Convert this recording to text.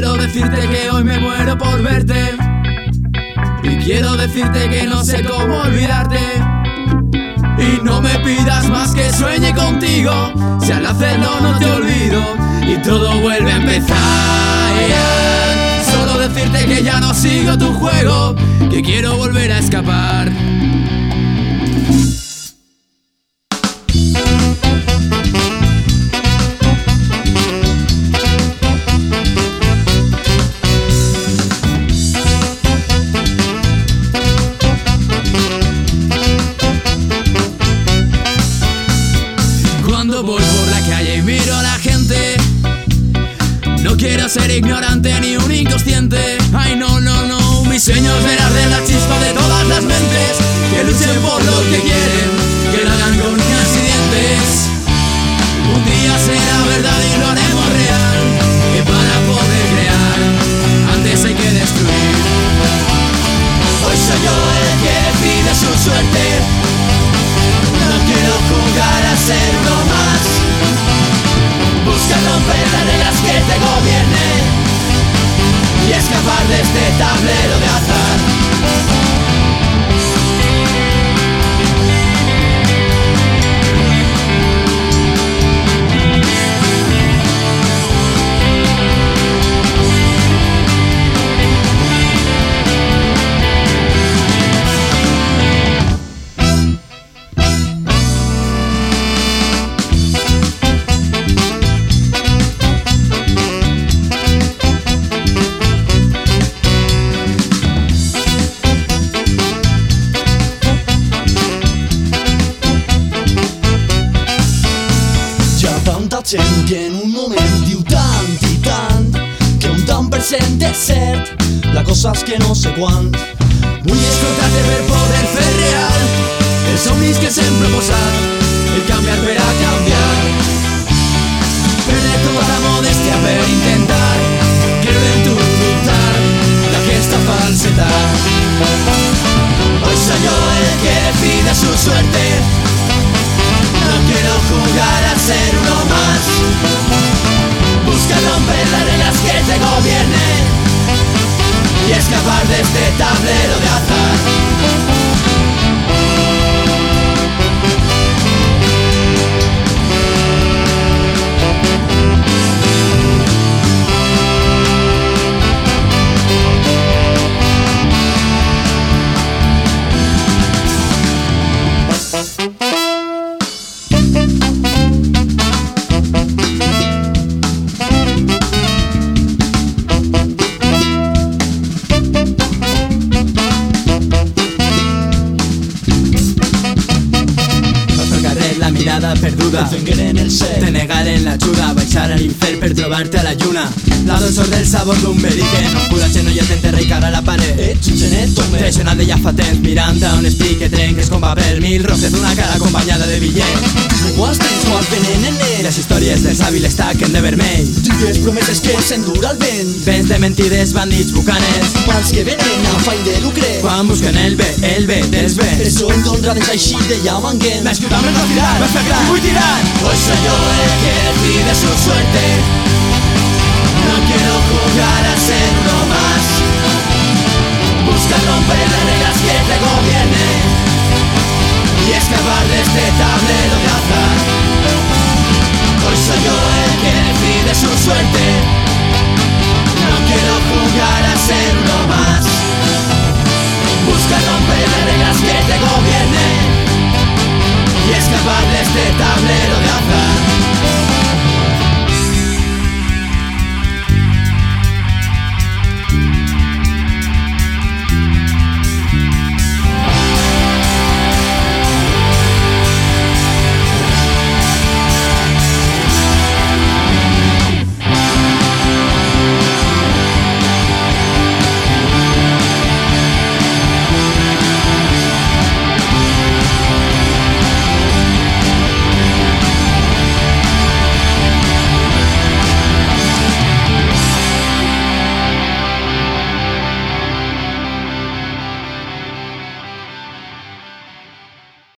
quiero decirte que hoy me muero por verte. Y quiero decirte que no sé cómo olvidarte. Y no me pidas más que sueñe contigo. Si al hacerlo no te olvido y todo vuelve a empezar. Solo decirte que ya no sigo tu juego, que quiero volver a escapar. No quiero ser ignorante ni un inconsciente. Ay no, no, no Mis sueños verás de la chispa de todas las mentes Que luchen por lo que quieren Que lo hagan con uñas y dientes Un día será verdad y lo haremos real Que para poder crear Antes hay que destruir. Hoy soy yo el que decide su suerte. No quiero jugar a ser uno más. Busca romper las Y escapar de este tablero de azar gent que en un moment diu tant i tant que un tant per cent és cert, la que no sé quant. Vull escoltar-te per poder fer real Els somnis que s'hem proposat El canviar per a canviar Perdre tota modèstia per intentar Creure en tu, dubtar d'aquesta falsetat Hoy soy yo el que decide su suerte jugar a ser uno más. Busca romper las reglas que te gobiernen y escapar de este tablero de mirada perduda. Vengueren el cel, Te negaren l'ajuda Baixar a l'infern per trobar-te a la lluna. La dolçor del sabor d'un berique No cura genolla t'enterra i cara a la paret. Ets un genet home. Traicionat de ja fa temps Mirant a un espic que trenques com paper Mil rostres d'una cara acompanyada de bitllets Iguals tens o el les històries dels hàbils taquen de vermell Digues promeses que s'endura el vent. Vents de mentides, bandits, bucanes Pals que venen a afany de lucre. Quan busquen el bé, el bé dels Per béns això en d'honrades així de llamanguem. M'has que també no tirar, m'has fer gran, vull tirar Hoy soy yo el que decide su suerte. No quiero